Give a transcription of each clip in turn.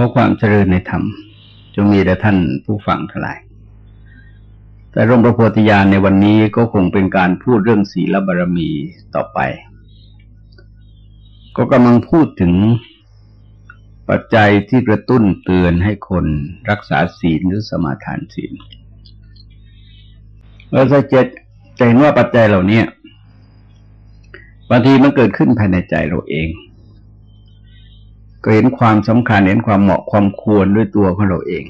ขอความเจริญในธรรม จงมีแด่ท่านผู้ฟังทั้งหลาย แต่ร่มพระโพธิญาณในวันนี้ก็คงเป็นการพูดเรื่องศีลบารมีต่อไป ก็กำลังพูดถึงปัจจัยที่กระตุ้นเตือนให้คนรักษาศีลหรือสมาทานศีลเราจะเจจะเห็นว่าปัจจัยเหล่านี้บางทีมันเกิดขึ้นภายในใจเราเอง ก็เห็นความสำคัญเห็นความเหมาะความควรด้วยตัวของเราเอง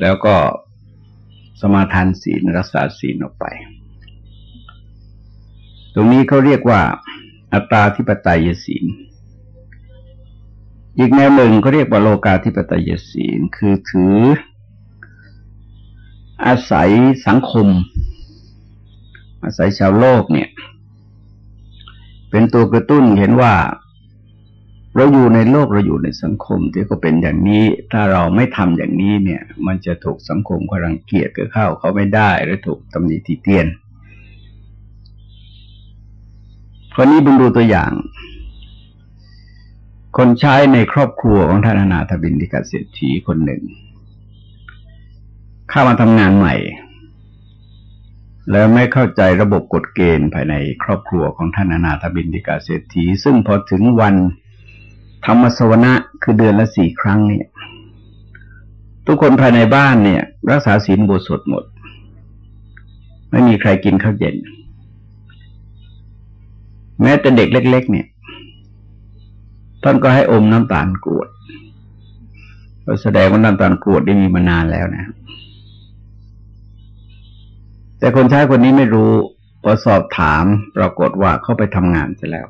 แล้วก็สมาทานศีลรักษาศีลออกไป ตรงนี้เขาเรียกว่า อัตตาธิปไตยศีล อีกแนวหนึ่งเขาเรียกว่าโลกาธิปไตยศีล คือถือ อาศัยสังคม อาศัยชาวโลกเนี่ย เป็นตัวกระตุ้นเห็นว่า เราอยู่ในโลกเราอยู่ในสังคมที่เขาเป็นอย่างนี้ ถ้าเราไม่ทำอย่างนี้เนี่ย มันจะถูกสังคมเขารังเกียจเกิดเข้าเขาไม่ได้หรือถูกตำหนิทีเตียนคนนี้บึงดูตัวอย่าง คนใช้ในครอบครัวของท่านอนาถบินดิกาเศรษฐีคนหนึ่ง เข้ามาทำงานใหม่ แล้วไม่เข้าใจระบบกฎเกณฑ์ภายในครอบครัวของท่านอนาถบินดิกาเศรษฐีซึ่งพอถึงวัน ธรรมสวนะคือเดือนละสี่ครั้งเนี่ย ทุกคนภายในบ้านเนี่ย รักษาศีลบทสดหมด ไม่มีใครกินข้าวเย็น แม้แต่เด็กเล็ก ๆ เนี่ยท่านก็ให้อมน้ำตาลกรวดก็แสดงว่าน้ำตาลกรวดได้มีมานานแล้วนะ แต่คนใช้คนนี้ไม่รู้พอสอบถาม ปรากฏว่าเขาไปทำงานเสร็จแล้ว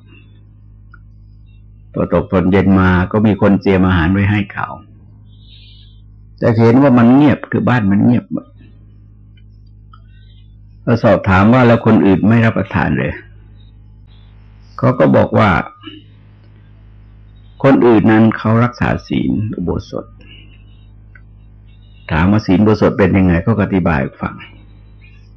พอตกตอนเย็นมาก็มีคนเตรียมอาหารไว้ให้เขาแต่เห็นว่ามันเงียบคือบ้านมันเงียบหมดเราสอบถามว่าแล้วคนอื่นไม่รับประทานเลยเขาก็บอกว่า คนอื่นนั้นเขารักษาศีลอุโบสถ ถามว่าศีลอุโบสถเป็นยังไง ก็อธิบายฟัง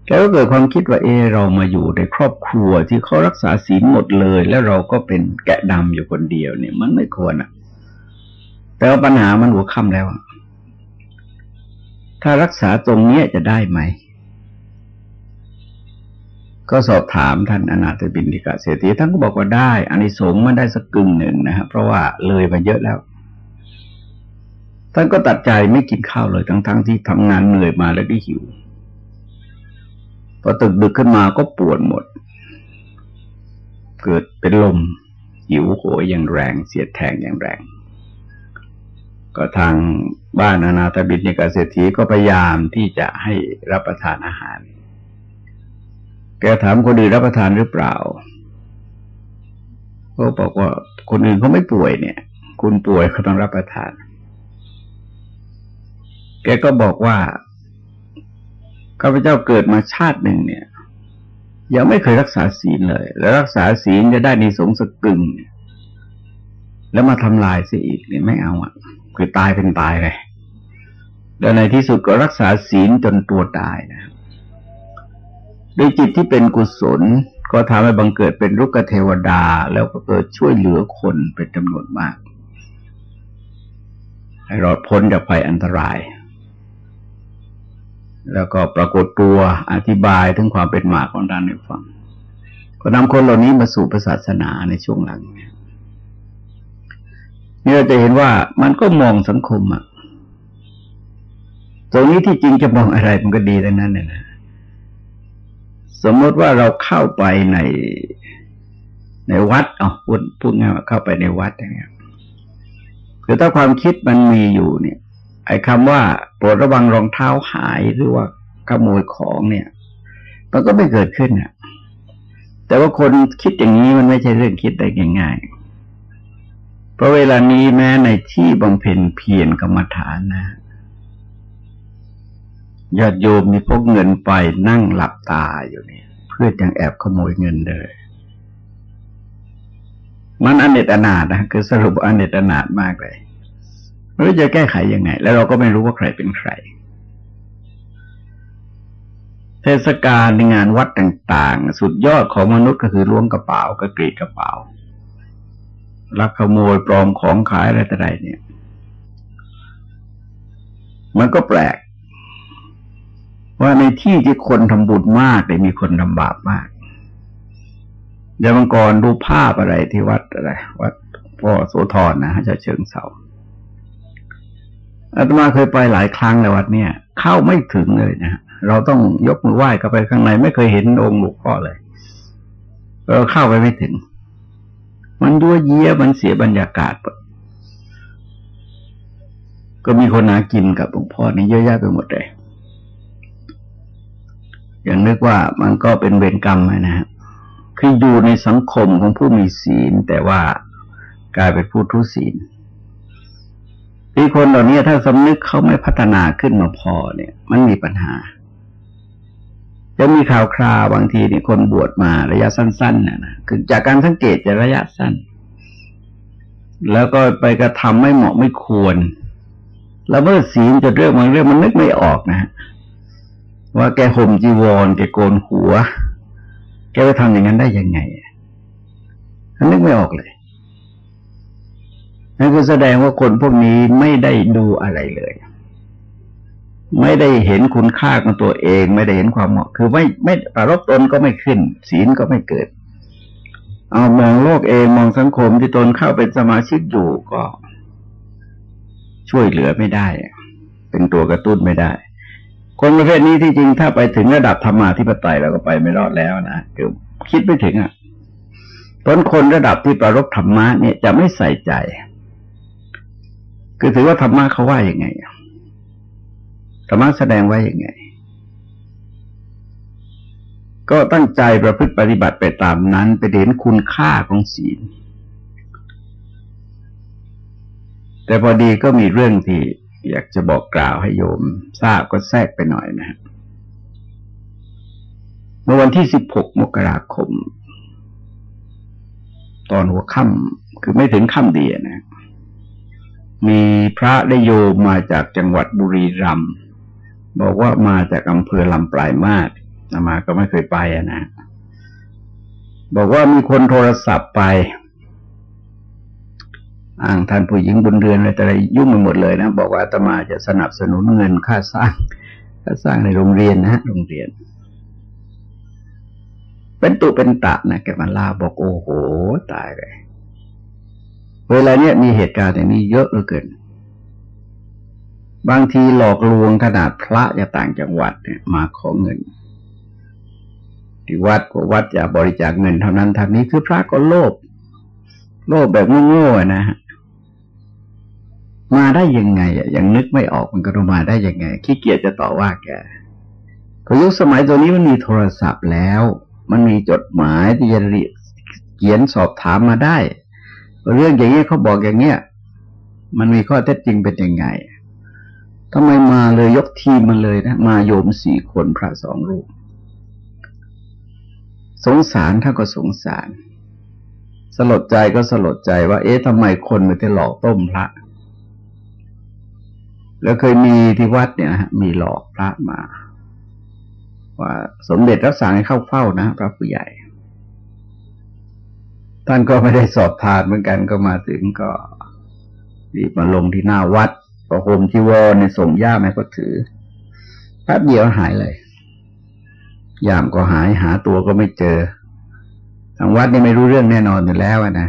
แกก็เกิดความคิดว่าเออเรามาอยู่ในครอบครัวที่เขารักษาศีลหมดเลย แล้วเราก็เป็นแกะดำอยู่คนเดียวเนี่ย มันไม่ควรอะ แต่ว่าปัญหามันหัวค่ำแล้วถ้ารักษาตรงเนี้ยจะได้ไหม ก็สอบถามท่านอนาถบินดิกาเศรษฐีท่านก็บอกว่าได้อานิสงส์มันได้สักกึ่งหนึ่งนะครับเพราะว่าเลยมาเยอะแล้วท่านก็ตัดใจไม่กินข้าวเลยทั้งๆทที่ทำงานเหนื่อยมาแล้วก็หิว พอตึกดึกขึ้นมาก็ปวดหมด เกิดเป็นลมหิวโหยอย่างแรง เสียดแทงอย่างแรง ก็ทางบ้านอนาถบิณฑกาเศรษฐีก็พยายามที่จะให้รับประทานอาหาร แกถามคนอื่นรับประทานหรือเปล่าเขาบอกว่าคนอื่นเขาไม่ป่วยเนี่ย คุณป่วยเขาต้องรับประทาน แกก็บอกว่า ข้าพเจ้าเกิดมาชาติหนึ่งเนี่ย ยังไม่เคยรักษาศีลเลย แล้วรักษาศีลจะได้ในสงสกึ่งแล้วมาทำลายเสียอีกเนี่ยไม่เอาอะ คือตายเป็นตายเลยแล้วในที่สุดก็รักษาศีลจนตัวตายนะด้วยจิตที่เป็นกุศลก็ทำให้บังเกิดเป็นรุกเทวดา แล้วก็เกิดช่วยเหลือคนเป็นจำนวนมากให้รอดพ้นจากภัยอันตราย แล้วก็ปรากฏตัวอธิบายถึงความเป็นมาของท่านให้ฟัง ก็นำคนเหล่านี้มาสู่ศาสนาในช่วงหลังนี่เราจะเห็นว่ามันก็มองสังคมอะตรงนี้ที่จริงจะมองอะไรมันก็ดีดังนั้นเนี่ยนะสมมติว่าเราเข้าไปในในวัดเอพูดพูดง่ายว่าเข้าไปในวัดอย่างเงี้ยคือถ้าความคิดมันมีอยู่เนี่ย ไอ้คำว่าโปรดระวังรองเท้าหายหรือว่าขโมยของเนี่ย มันก็ไม่เกิดขึ้นอะ แต่ว่าคนคิดอย่างนี้มันไม่ใช่เรื่องคิดได้ง่ายๆเพราะเวลานี้แม้ในที่บำเพ็ญเพียรกรรมฐานนะญาติโยมมีพกเงินไปนั่งหลับตาอยู่เนี่ย เพื่อจังแอบขโมยเงินเลยมันอเนตอนาถนะคือสรุปอเนตอนาถมากเลย ไม่รู้จะแก้ไขยังไง แล้วเราก็ไม่รู้ว่าใครเป็นใคร เทศกาลในงานวัดต่างๆ สุดยอดของมนุษย์ก็คือล้วงกระเป๋าก็กรีดกระเป๋าลักขโมยปลอมของขายอะไรต่ออะไรเนี่ย มันก็แปลก ว่าในที่ที่คนทำบุญมากเลยมีคนทำบาปมากเดี๋ยวมังกรดูภาพอะไรที่วัดอะไร วัดพ่อโสธรนะฮะจะเชิงเสา อาตมาเคยไปหลายครั้งในวัดเนี่ย เข้าไม่ถึงเลยนะเราต้องยกมือไหว้เข้าไปข้างในไม่เคยเห็นองค์หลวงพ่อเลยเราเข้าไปไม่ถึง มันยั่วเยี้ยมันเสียบรรยากาศก็มีคนหากินกับหลวงพ่อนี่เยอะแยะไปหมดเลยอย่างนึกว่ามันก็เป็นเวรกรรมนะฮะคืออยู่ในสังคมของผู้มีศีล แต่ว่ากลายเป็นผู้ทุศีล ที่คนเหล่านี้ถ้าสำนึกเขาไม่พัฒนาขึ้นมาพอเนี่ย มันมีปัญหา จะมีข่าวคราวบางทีเนี่ยคนบวชมาระยะสั้นๆนะนะคือจากการสังเกตจะระยะสั้น แล้วก็ไปกระทำไม่เหมาะไม่ควร แล้วเมื่อศีลจะเรื่องบางเรื่องมันนึกไม่ออกนะว่าแกห่มจีวรแกโกนหัว แกไปทำอย่างนั้นได้ยังไงอันนึกไม่ออกเลย นั่นก็แสดงว่าคนพวกนี้ไม่ได้ดูอะไรเลย ไม่ได้เห็นคุณค่าของตัวเอง ไม่ได้เห็นความเหมาะ คือไม่ไม่ปรบตนก็ไม่ขึ้น ศีลก็ไม่เกิด เอามองโลกเองมองสังคมที่ตนเข้าเป็นสมาชิกอยู่ก็ ช่วยเหลือไม่ได้ เป็นตัวกระตุ้นไม่ได้ คนประเภทนี้ที่จริงถ้าไปถึงระดับธรรมาธิปไตยเราก็ไปไม่รอดแล้วนะคือคิดไม่ถึงอะตนคนระดับที่ประรบธรรมะเนี่ยจะไม่ใส่ใจ คือถือว่าธรรมะเขาว่าอย่างไงธรรมะแสดงไว่าอย่างไง ก็ตั้งใจประพฤติปฏิบัติไปตามนั้น ไปเห็นคุณค่าของศีล แต่พอดีก็มีเรื่องที่อยากจะบอกกล่าวให้โยม ทราบก็แทรกไปหน่อยนะเมื่อวันที่สิบหกมกราคม ตอนหัวค่ำคือไม่ถึงค่ำดีนะ มีพระได้โยมมาจากจังหวัดบุรีรัมย์บอกว่ามาจากอำเภอลำปลายมาศมาก็ไม่เคยไปนะ บอกว่ามีคนโทรศัพท์ไปอ้างท่านผู้หญิงบนเรือนอะไรแต่อะไรยุ่งไปหมดเลยนะ บอกว่าอาตมาจะสนับสนุนเงินค่าสร้างค่าสร้างในโรงเรียนนะฮะโรงเรียน เป็นตุเป็นตะนะแกมาลาบอกโอ้โห ตายเลย เวลาเนี้ยมีเหตุการณ์อย่างนี้เยอะเหลือเกิน บางทีหลอกลวงขนาดพระจะต่างจังหวัดเนี่ยมาขอเงิน ที่วัดก็วัดจะบริจาคเงินเท่านั้นทางนี้คือพระก็โลภโลภแบบโง่ๆนะฮะมาได้ยังไงอะยังนึกไม่ออกมันก็มาได้ยังไงขี้เกียจจะต่อว่าแกพยุคสมัยตัวนี้มันมีโทรศัพท์แล้ว มันมีจดหมายที่จะเขียนสอบถามมาได้ เรื่องอย่างนี้เขาบอกอย่างเนี้ยมันมีข้อเท็จจริงเป็นยังไงทำไมมาเลยยกทีมมาเลยนะ มาโยมสี่คนพระสองรูป สงสารถ้าก็สงสาร สลดใจก็สลดใจว่า เอ๊ะทำไมคนมันจะหลอกต้มพระ แล้วเคยมีที่วัดเนี่ยนะมีหลอกพระมา ว่าสมเด็จรับสั่งให้เข้าเฝ้านะ พระผู้ใหญ่ ท่านก็ไม่ได้สอบทานเหมือนกันก็มาถึงก็รีบมาลงที่หน้าวัดประโคมจีวรในส่งย่าแม่ก็ถือแป๊บเดียวหายเลยย่ามก็หายหาตัวก็ไม่เจอ ทางวัดนี่ไม่รู้เรื่องแน่นอนอยู่แล้วนะ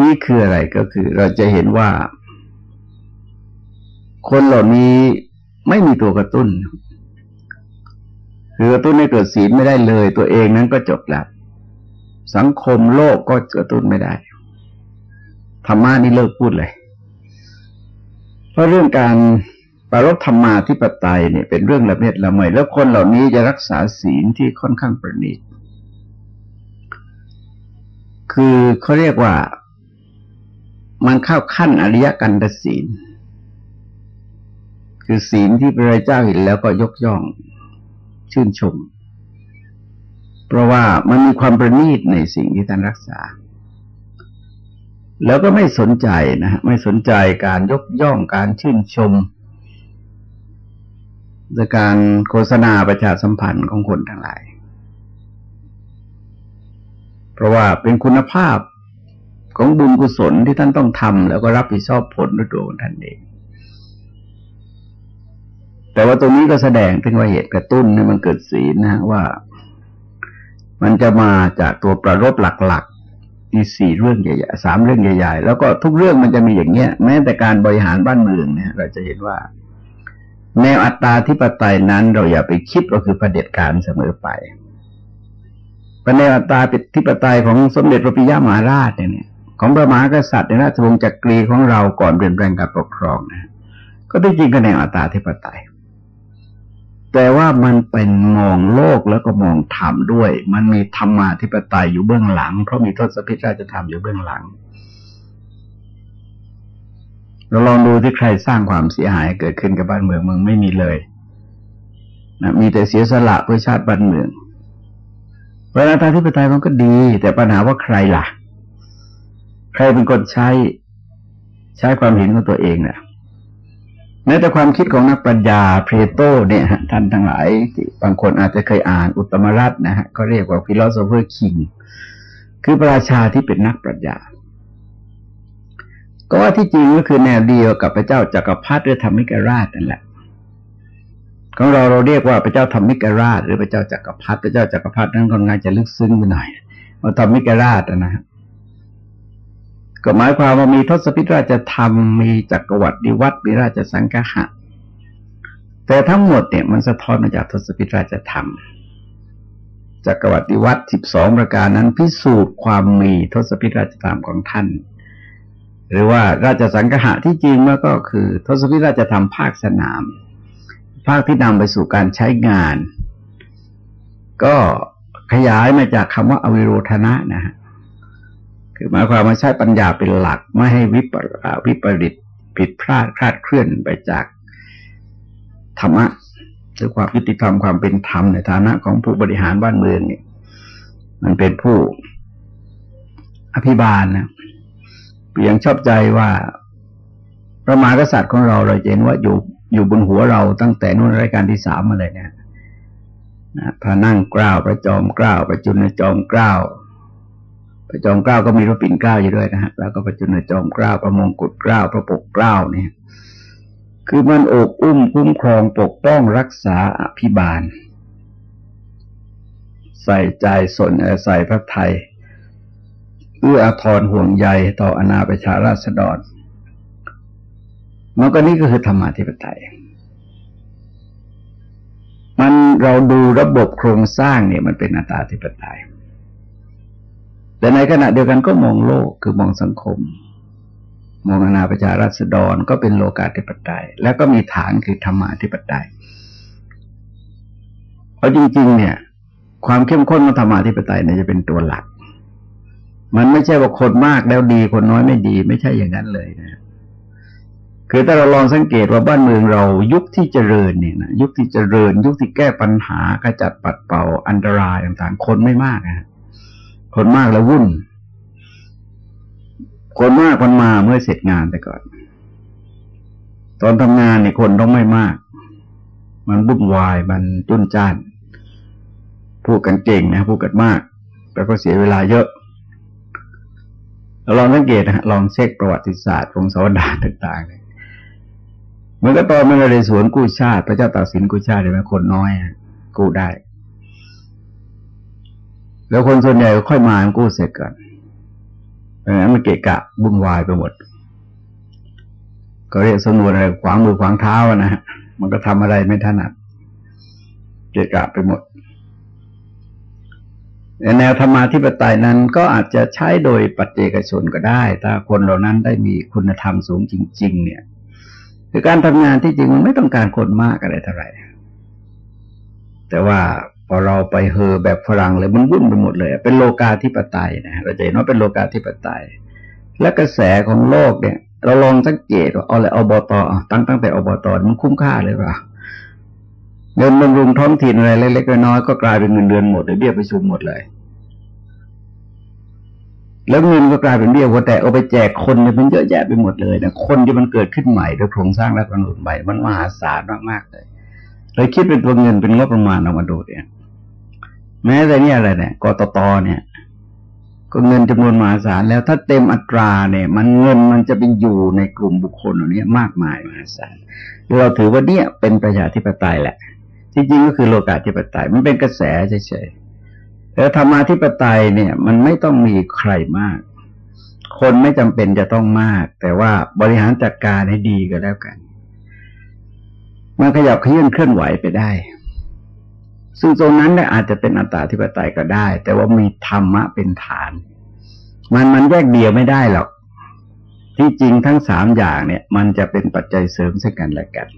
นี่คืออะไรก็คือ เราจะเห็นว่า คนเหล่านี้ไม่มีตัวกระตุ้น คือกระตุ้นให้เกิดศีลไม่ได้เลย ตัวเองนั้นก็จบแล้ว สังคมโลกก็กระตุ้นไม่ได้ธรรมะนี่เลิกพูดเลย เพราะเรื่องการปรารบธรรมาที่ปไตยเนี่ยเป็นเรื่องละเมียดละไมแล้วคนเหล่านี้จะรักษาศีลที่ค่อนข้างประณีตคือเขาเรียกว่ามันเข้าขั้นอริยกันตศีล คือศีลที่พระเจ้าเห็นแล้วก็ยกย่อง ชื่นชม เพราะว่ามันมีความประณีตในสิ่งที่ท่านรักษา แล้วก็ไม่สนใจนะไม่สนใจการยกย่องการชื่นชมจากการโฆษณาประชาสัมพันธ์ของคนทั้งหลาย เพราะว่าเป็นคุณภาพของบุญกุศลที่ท่านต้องทำแล้วก็รับผิดชอบผลด้วยตัวของท่านเอง แต่ว่าตรงนี้ก็แสดงถึงว่าเหตุกระตุ้นเนี่ยมันเกิดศีลนะว่า มันจะมาจากตัวประรบหลักๆมีสี่เรื่องใหญ่ๆสามเรื่องใหญ่ๆ แล้วก็ทุกเรื่องมันจะมีอย่างเงี้ย แม้แต่การบริหารบ้านเมืองเนี่ย เราจะเห็นว่า แนวอัตตาธิปไตยนั้น เราอย่าไปคิดว่าคือประเด็จการเสมอไปประแนวอัตตาธิปไตยของสมเด็จพระปิยมหาราชเนี่ยของพระมหากษัตริย์ในราชวงศ์จักรีของเราก่อนเปลี่ยนแปลงการปกครองนะก็ได้จริงก็แนวอัตตาธิปไตย แต่ว่ามันเป็นมองโลกแล้วก็มองธรรมด้วย มันมีธรรมาธิปไตยอยู่เบื้องหลัง เพราะมีทศพิธราชธรรมอยู่เบื้องหลัง เราลองดูที่ใครสร้างความเสียหายเกิดขึ้นกับบ้านเมืองเมึงไม่มีเลยนะมีแต่เสียสละเพื่อชาติบ้านเมืองเวลาทาธิปไตยมันก็ดี แต่ปัญหาว่าใครล่ะ ใครเป็นคนใช้ใช้ความเห็นของตัวเองเนี่ย แม้แต่ความคิดของนักปัญญาเพลโตเนี่ยท่านทั้งหลายบางคนอาจจะเคยอ่านอุตมรัฐนะฮะก็เรียกว่า philosopher king คือราชาที่เป็นนักปรัชญา ก็ว่าที่จริงก็คือแนวเดียวกับพระเจ้าจักรพรรดิหรือธรรมิกราชนั่นแหละของเราเราเรียกว่าพระเจ้าธรรมิกราช หรือพระเจ้าจักรพรรดิพระเจ้าจักรพรรดินั้นก็งานจะลึกซึ้งไปหน่อยว่าธรรมิกราชนะฮะ ก็หมายความว่ามีทศพิธราชธรรม มีจักรวรรดิวัตรมีราชสังฆะแต่ทั้งหมดเนี่ยมันสะท้อนมาจากทศพิธราชธรรมจักรวรรดิวัตรสิบสองประการนั้นพิสูจน์ความมีทศพิธราชธรรมของท่าน หรือว่าราชสังฆะที่จริงมันก็คือทศพิธราชธรรมภาคสนาม ภาคที่นำไปสู่การใช้งาน ก็ขยายมาจากคำว่าอวิโรธนะนะฮะ คือหมายความว่าใช้ปัญญาเป็นหลักไม่ให้วิปวิปริตผิดพลาดคลาดเคลื่อนไปจากธรรมะหรือความยุติธรรมความเป็นธรรมในฐานะของผู้บริหารบ้านเมืองเนี่ยมันเป็นผู้อภิบาลนะเพียงชอบใจว่าพระมหากษัตริย์ของเราเราเห็นว่าอยู่อยู่บนหัวเราตั้งแต่นู่นรายการที่สามมาเลยเนี่ยพระนั่งกล้าวพระจอมกล้าวพระจุลจอมกล้าว พระจอมเกล้าก็มีพระปิ่นเกล้าอยู่ด้วยนะฮะแล้วก็พระจุลจอมเกล้าพระมงกุฎเกล้าพระปกเกล้าเนี่ย คือมันโอกอุ้มคุ้มครองปกป้องรักษาอภิบาล ใส่ใจสนใส่พระไทยเอื้ออาทรห่วงใยต่ออนาประชาราษฎรมันก็นี่ก็คือธรรมาธิปไตย มันเราดูระบบโครงสร้างเนี่ยมันเป็นอัตาธิปไตย แต่ในขณะเดียวกันก็มองโลกคือมองสังคม มองอาณาประชารัษฎรก็เป็นโลกาธิปไตย แล้วก็มีฐานคือธรรมาธิปไตยเพราะจริง ๆ เนี่ย ความเข้มข้นของธรรมาธิปไตยเนี่ยจะเป็นตัวหลัก มันไม่ใช่ว่าคนมากแล้วดีคนน้อยไม่ดี ไม่ใช่อย่างนั้นเลยนะคือถ้าเราลองสังเกตว่าบ้านเมืองเรายุคที่เจริญเนี่ยนะยุคที่เจริญ ยุคที่แก้ปัญหาขจัดปัดเป่าอันตรายต่างๆ คนไม่มากนะ คนมากแล้ววุ่น คนมากมันมาเมื่อเสร็จงานไปก่อน ตอนทำงานเนี่ยคนต้องไม่มาก มันวุ่นวายมันจุนจ้าน พูดกันเก่งนะพูดกันมากแต่ก็เสียเวลาเยอะเราลองสังเกตนะลองเช็คประวัติศาสตร์ของสวดาต่างๆเลยเหมือนกับตอนมันเลยสวนกู้ชาติ พระเจ้าตากสินกู้ชาติเห็นไหมคนน้อยกู้ได้ แล้วคนส่วนใหญ่ก็ค่อยมากู้เสร็จก่อนเพราะงั้นมันเกะกะบุ่นวายไปหมด ก็เรียกสมนวนอะไรขวางมือขวางเท้านะฮะมันก็ทำอะไรไม่ถนัด เกะกะไปหมดแนวธรรมาธิปไตยนั้นก็อาจจะใช้โดยปัจเจกชนก็ได้ ถ้าคนเหล่านั้นได้มีคุณธรรมสูงจริง ๆ เนี่ย คือการทำงานที่จริงมันไม่ต้องการคนมากอะไรเท่าไหร่ แต่ว่า พอเราไปเฮอแบบฝรั่งเลยมันวุ่นไปหมดเลย เป็นโลกาธิปไตยนะเราจะเห็นว่าเป็นโลกาธิปไตย และกระแสของโลกเนี่ย เราลองสังเกตว่าเอาอะไรอบตตั้งตั้งแต่อบตมันคุ้มค่าเลยป่ะเงินบำรุงท้องถิ่นอะไรเล็กๆน้อยๆก็กลายเป็นเงินเดือนหมดเลยเบี้ยประชุมหมดเลย แล้วเงินก็กลายเป็นเบี้ยหัวแต่เอาไปแจกคนเนี่ยมันเยอะแยะไปหมดเลยนะคนที่มันเกิดขึ้นใหม่โดยโครงสร้างและกำหนดใหม่มันมหาศาลมากๆเลยเลยคิดเป็นตัวเงินเป็นงบประมาณออกมาดูเนี่ย แม้แต่เนี่ยอะไรเนี่ยกตตเนี่ย ก็เงินจำนวนมหาศาลแล้วถ้าเต็มอัตราเนี่ย มันเงินมันจะไปอยู่ในกลุ่มบุคคลเหล่านี้มากมายมหาศาลเราถือว่าเนี่ยเป็นประชาธิปไตยแหละ ที่จริงก็คือโลกาธิปไตย มันเป็นกระแสเฉยๆแต่ธรรมาธิปไตยเนี่ย มันไม่ต้องมีใครมาก คนไม่จำเป็นจะต้องมาก แต่ว่าบริหารจัดการให้ดีก็แล้วกัน มันขยับเคลื่อนเคลื่อนไหวไปได้ ซึ่งตรงนั้นเนี่ยอาจจะเป็นอัตตาธิปไตยก็ได้ แต่ว่ามีธรรมะเป็นฐาน มันมันแยกเดียวไม่ได้หรอก ที่จริงทั้งสามอย่างเนี่ย มันจะเป็นปัจจัยเสริมซึ่งกันและกัน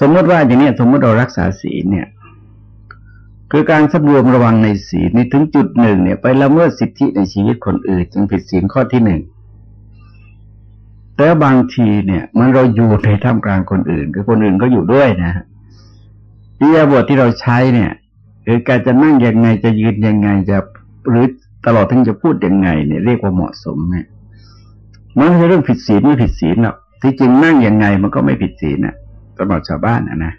สมมติว่าอย่างนี้สมมติเรารักษาศีลเนี่ย คือการสำรวมระวังในศีลนี่ถึงจุดหนึ่งเนี่ย ไปละเมิดสิทธิในชีวิตคนอื่น จึงผิดศีลข้อที่หนึ่งแต่บางทีเนี่ย มันเราอยู่ในท่ามกลางคนอื่น คือคนอื่นก็อยู่ด้วยนะ อิยาบทที่เราใช้เนี่ยคือการจะนั่งยังไงจะยืนยังไงจะหรือตลอดทั้งจะพูดยังไงเนี่ยเรียกว่าเหมาะสมเนี่ยมันไม่ใช่เรื่องผิดศีลไม่ผิดศีลหรอกที่จริงนั่งยังไงมันก็ไม่ผิดศีลนะสำหรับชาวบ้านนะนะ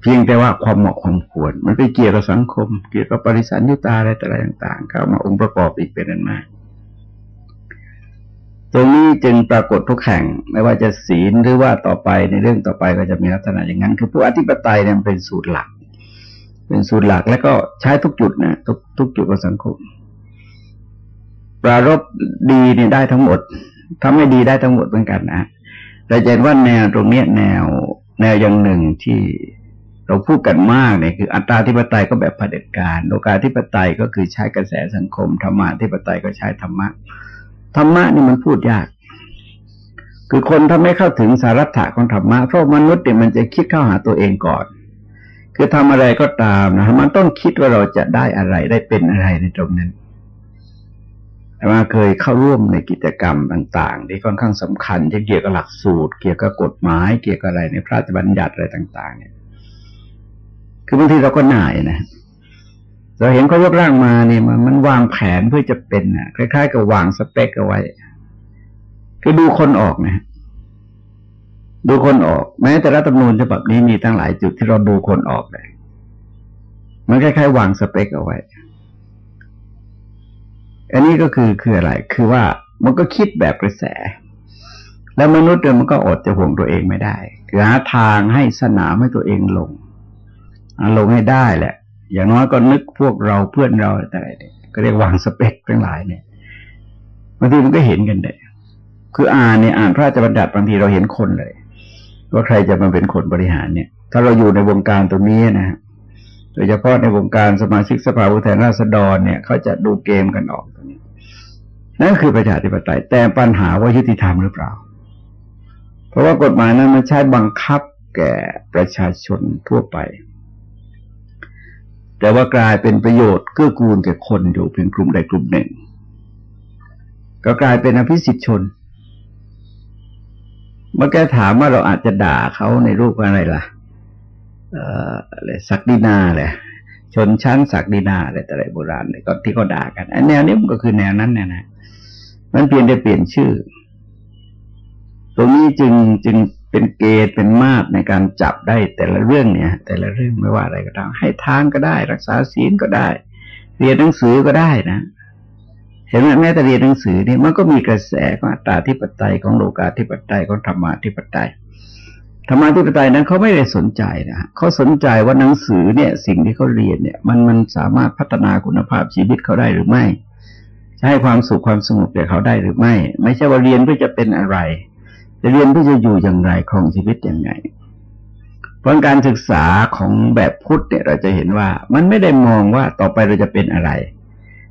เพียงแต่ว่าความเหมาะความควร มันไปเกี่ยวกับสังคม เกี่ยวกับปริสันยุตาอะไรต่างๆเข้ามาองค์ประกอบอีกเป็นอันมาก ตรงนี้จึงปรากฏทุกแห่ง ไม่ว่าจะศีลหรือว่าต่อไปในเรื่องต่อไปก็จะมีลักษณะอย่างนั้น คือผู้อธิปไตยเนี่ยเป็นสูตรหลัก เป็นสูตรหลักแล้วก็ใช้ทุกจุดนะทุกทุกจุดของสังคม ปรารบดีเนี่ยได้ทั้งหมดทำไม่ดีได้ทั้งหมดเหมือนกันนะเราจะเห็นว่าแนวตรงนี้แนว แนวอย่างหนึ่งที่เราพูดกันมากเนี่ยคืออัตราธิปไตยก็แบบเผด็จการโลกาธิปไตยก็คือใช้กระแสสังคมธรรมะธิปไตยก็ใช้ธรรมะ ธรรมะนี่มันพูดยาก คือคนถ้าไม่เข้าถึงสาระถะของธรรมะเพราะมนุษย์เนี่ยมันจะคิดเข้าหาตัวเองก่อน คือทำอะไรก็ตามนะมันต้องคิดว่าเราจะได้อะไรได้เป็นอะไรในตรงนั้นมาเคยเข้าร่วมในกิจกรรมต่างๆ ที่ค่อนข้างสำคัญเกี่ยวกับหลักสูตร เกี่ยวกับกฎหมาย เกี่ยวกับอะไรในพระราชบัญญัติอะไรต่าง ๆ เนี่ย คือบางทีเราก็หน่ายนะ เราเห็นเขายกร่างมาเนี่ยมันมันวางแผนเพื่อจะเป็นอะ คล้าย ๆ กับวางสเปกเอาไว้คือดูคนออกนะดูคนออก แม้แต่รัฐธรรมนูญฉบับนี้มีทั้งหลายจุดที่เราดูคนออกเลยมันคล้ายๆวางสเปกเอาไว้ อันนี้ก็คือคืออะไร คือว่ามันก็คิดแบบกระแส แล้วมนุษย์เนี่ยมันก็อดจะห่วงตัวเองไม่ได้ คือหาทางให้สนามให้ตัวเองลงลงให้ได้แหละ อย่างน้อยก็นึกพวกเราเพื่อนเราอะไรเนี่ยก็เรียกวางสเปคทั้งหลายเนี่ยบางทีมันก็เห็นกันเลยคืออ่านเนี่ยอ่านพระราชบัญญัติบางทีเราเห็นคนเลย ว่าใครจะมาเป็นคนบริหารเนี่ย ถ้าเราอยู่ในวงการตรงนี้นะฮะโดยเฉพาะในวงการสมาชิกสภาผู้แทนราษฎรเนี่ยเขาจะดูเกมกันออกตรงนี้นั่นคือประชาธิปไตย แต่ปัญหาว่ายุติธรรมหรือเปล่า เพราะว่ากฎหมายนั้นมันใช้บังคับแก่ประชาชนทั่วไป แต่ว่ากลายเป็นประโยชน์เกื้อกูลแก่คนอยู่เพียงกลุ่มใดกลุ่มหนึ่ง ก็กลายเป็นอภิสิทธิชน เมื่อแกถามว่าเราอาจจะด่าเขาในรูปอะไรล่ะเอ่ออะไรสักดินาเลยชนชั้นสักดินาอะไรแต่ไรโบราณเลยก็ที่เขาด่ากันแนวนี้มันก็คือแนวนั้นเนี่ยนะมันเพียงได้เปลี่ยนชื่อ ตรงนี้จึงจึง เป็นเกณฑ์เป็นมาตรในการจับได้แต่ละเรื่องเนี่ย แต่ละเรื่องไม่ว่าอะไรก็ตามให้ทางก็ได้ รักษาศีลก็ได้ เรียนหนังสือก็ได้นะ เห็นไหมแม้แต่เรียนหนังสือเนี่ยมันก็มีกระแสของอัตตาธิปไตยของโลกาธิปไตยของธรรมาธิปไตยธรรมาธิปไตยนั้นเขาไม่ได้สนใจนะเขาสนใจว่าหนังสือเนี่ย สิ่งที่เขาเรียนเนี่ย มันมันสามารถพัฒนาคุณภาพชีวิตเขาได้หรือไม่ให้ความสุขความสงบแก่เขาได้หรือไม่ ไม่ใช่ว่าเรียนเพื่อจะเป็นอะไร จะเรียนเพื่จะอยู่อย่างไรครองชีวิตอย่างไงเพราะการศึกษาของแบบพุทธเนี่ยเราจะเห็นว่ามันไม่ได้มองว่าต่อไปเราจะเป็นอะไร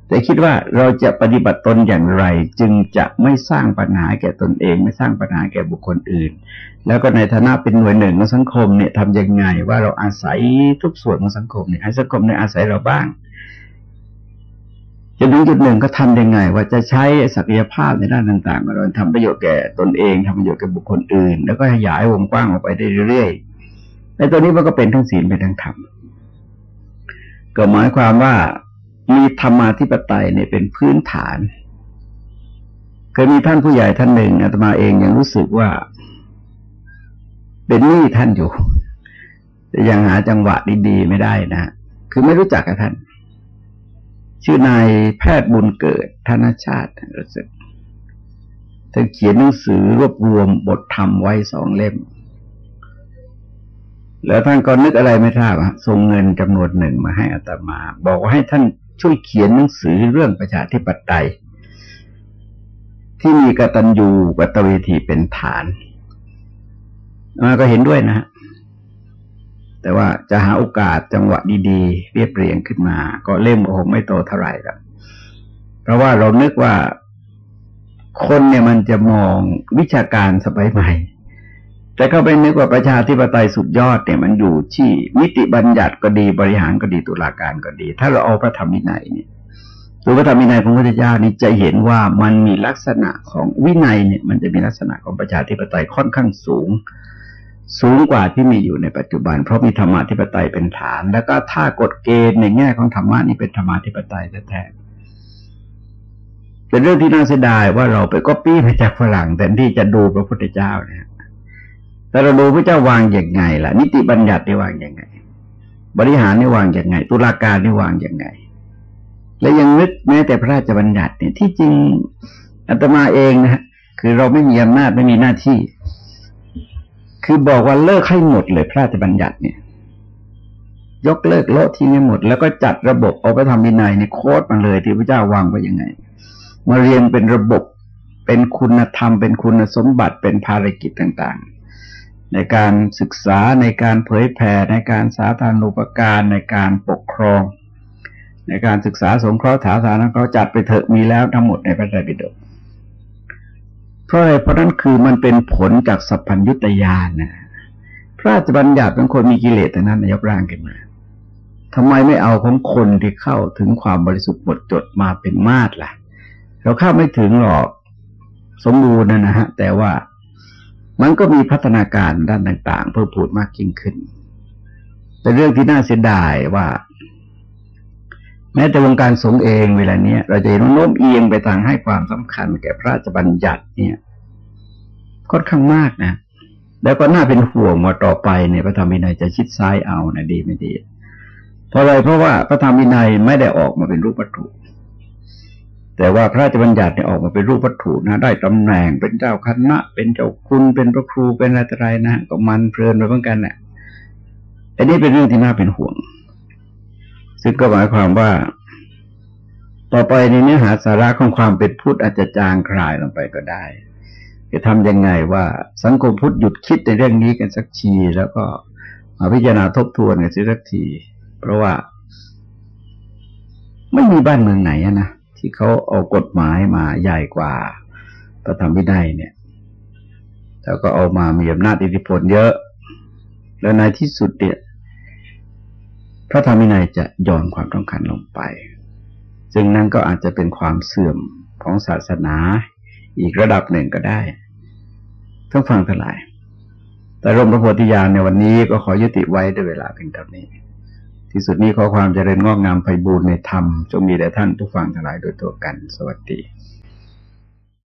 แต่คิดว่าเราจะปฏิบัติตนอย่างไร จึงจะไม่สร้างปัญหาแก่ตนเอง ไม่สร้างปัญหาแก่บุคคลอื่น แล้วก็ในฐานะเป็นหน่วยหนึ่งของสังคมเนี่ยทำยังไงว่าเราอาศัยทุกส่วนของสังคมเนี่ยให้สังคมเนี่ยอาศัยเราบ้าง จนถึงจุดหนึ่งก็ทํำยังไง ว่าจะใช้ศักยภาพในด้านต่างๆเราทำประโยชน์แก่ตนเองทำประโยชน์แก่บุคคลอื่น แล้วก็ขยายวงกว้างออกไปได้เรื่อยๆในตัวนี้มันก็เป็นทั้งศีลเป็นทั้งธรรมก็หมายความว่ามีธรรมาธิปไตยเนี่ยเป็นพื้นฐานเคยมีท่านผู้ใหญ่ท่านหนึ่งอาตมาเองยังรู้สึกว่า เป็นหนี้ท่านอยู่แต่ยังหาจังหวะดีๆไม่ได้นะคือไม่รู้จักกับท่าน ชื่อนายแพทย์บุญเกิดธนชาติรู้สึกท่านเขียนหนังสือรวบรวมบทธรรมไว้สองเล่ม แล้วท่านก็นึกอะไรไม่ทราบส่งเงินจำนวนหนึ่งมาให้อัตมา บอกว่าให้ท่านช่วยเขียนหนังสือเรื่องประชาธิปไตย ที่มีกตัญญูกตเวทีเป็นฐานมาก็เห็นด้วยนะ แต่ว่าจะหาโอกาสจังหวะดีๆ เรียบเรียงขึ้นมา ก็เล่มคงไม่โตเท่าไหร่ครับเพราะว่าเรานึกว่าคนเนี่ยมันจะมองวิชาการสมัยใหม่ แต่ก็ไปนึกว่าประชาธิปไตยสุดยอดเนี่ยมันอยู่ที่มิติบัญญัติก็ดีบริหารก็ดีตุลาการก็ดี ถ้าเราเอาพระธรรมวินัยเนี่ยตัวพระธรรมวินัยของพระพุทธเจ้านี่จะเห็นว่ามันมีลักษณะของวินัยเนี่ย มันจะมีลักษณะของประชาธิปไตยค่อนข้างสูง สูงกว่าที่มีอยู่ในปัจจุบัน เพราะมีธรรมะธิปไตยเป็นฐาน แล้วก็ถ้ากฎเกณฑ์ในแง่ของธรรมะนี่เป็นธรรมะธิปไตยแท้เป็นเรื่องที่น่าเสียดายว่าเราไปก็ปี้มาจากฝรั่งแต่ที่จะดูพระพุทธเจ้าเนี่ยแต่เราดูพระเจ้าวางอย่างไงล่ะ นิติบัญญัติได้วางอย่างไง บริหารนี่วางอย่างไง ตุลาการนี่วางอย่างไง และยังนึกแม้แต่พระราชบัญญัติเนี่ยที่จริงอาตมาเองนะคือเราไม่มีอำนาจไม่มีหน้าที่ คือบอกว่าเลิกให้หมดเลยพระราชบัญญัติเนี่ย ยกเลิกโลดทิ้งให้หมด แล้วก็จัดระบบเอาไปทำวินัยในโค้ดมาเลยที่พระเจ้าวางไว้ยังไง มาเรียนเป็นระบบเป็นคุณธรรม เป็นคุณสมบัติเป็นภารกิจต่างๆ ในการศึกษาในการเผยแผ่ในการสาธารณูปการในการปกครอง ในการศึกษาสงเคราะห์ฐาสานะเขาจัดไปเถอะมีแล้วทั้งหมดในพระไตรปิฎก เพราะอะไรเพราะนั้นคือมันเป็นผลจากสัพพัญญุตยานนะพระราชบัญญัติเป็นคนมีกิเลสแต่นั้นนายกร่างขึ้นมาทำไมไม่เอาของคนที่เข้าถึงความบริสุทธิ์หมดจดมาเป็นมาตรล่ะ เราเข้าไม่ถึงหรอกสมบูรณ์นะฮะ แต่ว่ามันก็มีพัฒนาการด้านต่าง ๆ เพิ่มพูดมากยิ่งขึ้นเป็นเรื่องที่น่าเสียดายว่า แม้แต่วงการสงฆ์เองเวลาเนี้ยเราจะเห็นโน้มเอียงไปทางให้ความสำคัญแก่พระราชบัญญัติเนี่ยค่อนข้างมากนะ แล้วก็น่าเป็นห่วงว่าต่อไปเนี่ยพระธรรมวินัยจะชิดซ้ายเอานะดีไม่ดี เพราะอะไรเพราะว่าพระธรรมวินัยไม่ได้ออกมาเป็นรูปวัตถุ แต่ว่าพระราชบัญญัติเนี่ยออกมาเป็นรูปวัตถุนะได้ตำแหน่งเป็นเจ้าคณะ เป็นเจ้าคุณเป็นพระครูเป็นอะไรต่ออะไรนะก็มันเพลินไปเหมือนกันแหละอันนี้เป็นเรื่องที่น่าเป็นห่วง ซึ่งก็หมายความว่า ต่อไปในเนื้อหาสาระของความเป็นพุทธอาจจะจางคลายลงไปก็ได้ จะทำยังไงว่าสังคมพุทธหยุดคิดในเรื่องนี้กันสักที แล้วก็มาพิจารณาทบทวนกันสักที เพราะว่า ไม่มีบ้านเมืองไหนนะที่เขาเอากฎหมายมาใหญ่กว่าพระธรรมวินัยเนี่ย แล้วก็เอามามีอำนาจอิทธิพลเยอะ แล้วในที่สุดเนี่ย พระธรรมวินัยจะย่อนความต้องการลงไป ซึ่งนั่นก็อาจจะเป็นความเสื่อมของศาสนาอีกระดับหนึ่งก็ได้ต้งฟังทั้งหลาย แต่ร่มพระโพธิญาณในวันนี้ก็ขอยุติไว้ด้วยเวลาเพียงเท่านี้ ที่สุดนี้ขอความเจริญงอกงามไปบูรณนธรรมจงมีแด่ท่านทุกฝั่งทั้งหลายโดยตัวกัน สวัสดี